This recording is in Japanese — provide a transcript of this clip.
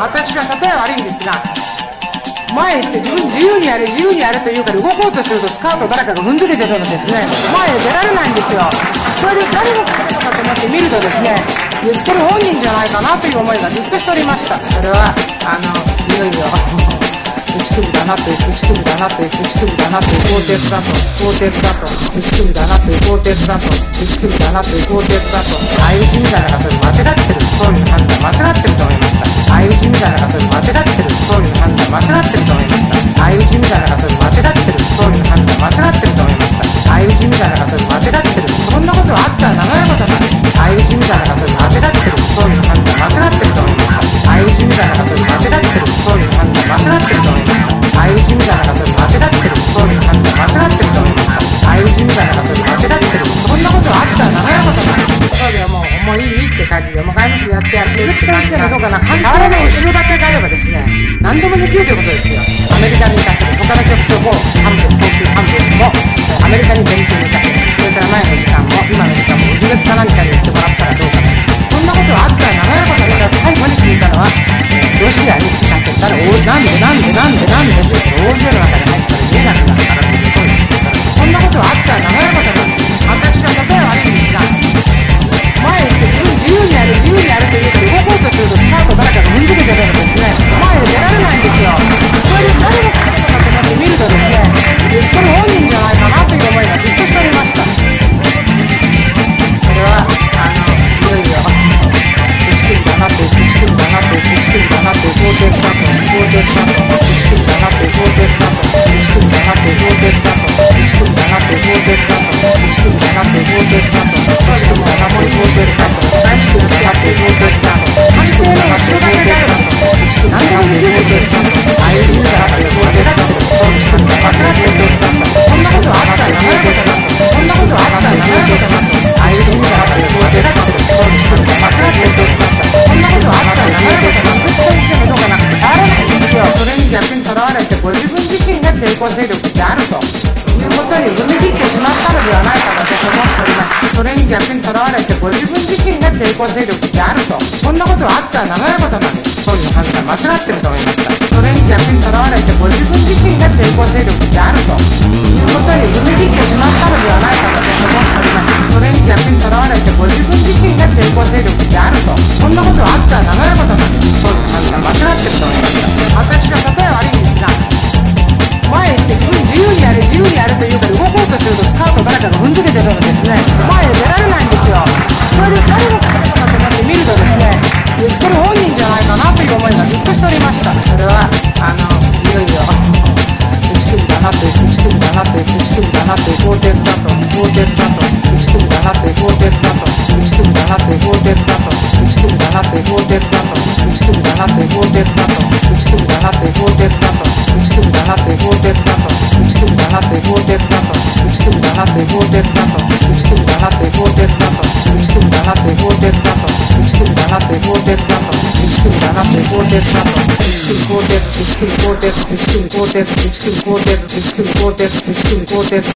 私が例え悪いんですが前行って自分自由にやれ自由にやれと言うから動こうとするとスカートを誰かが踏んづけてるのですね。前へ出られないんですよ。それで誰のことかと思って見るとですね。言ってる本人じゃないかなという思いがずっとしておりました。それはあのいよいよ 牛首だなという牛首だなという牛首だなという鋼鉄だと鋼鉄だと牛首鋼鉄だと、びっくりだなという鋼鉄だと、相打ちみたいな形で間違ってる、総理の判断間違ってると。思いました。相打ちみたいな形で間違ってる、総理の判断間違ってると。思いました。相打ちみたいな形で間違ってる、総理の判断間違ってると。思いました。相打ちみたいな形で間違ってる感じで、もう外務てやって、鈴木さんってのどうかな、関係の後ろ盾があればですね、何でもできるということですよ。アメリカに行かせて、他の曲とも、半分、高級半分も、アメリカに勉強に行かせて、それから前の時間も、今の時間も、特別か何かに言ってもらったらどうかそ。んなことはあったら長いことだから最後に聞いたのは、ロシアに使ってたら、なんでなんでなんでなんでって大勢の中に入ったら見えなくなるからっていうことです。そんなことはあったら for the top. 抗勢力であるということ。に踏み切ってしまったのではないかと思っております。それに逆にとらわれてご自分自身が抵抗勢力であると。こんなことはあったら長いことなんですそういう判断間違ってると思いましたそれに逆にとらわれてご自分自身が抵抗勢力であると。いうことに踏み切ってしまったいかなとい思いがずっとしておりましたそれはあのいよいよ打ち組みだなって打ち組みだなって打ち組みだなって法廷スタート法廷スタート打ち組みだなって法廷スタート打ち組みだなって法廷スタート打ち組みだなって法廷スタート打ち組みだなって法廷スタート打ち組みだなって法廷スタート打ち組みだなって法廷スタート打ち組みだなって法廷スタート打ち組みだなって法廷スタート打ち組みだなって法廷スタート打ち組みだなって法廷スタート打ち組みだなって法廷スタート打ち組みだ this hopper. Two, four, this, two, four, this, two, four, this, two, four, this, two, four, this, two, four, this.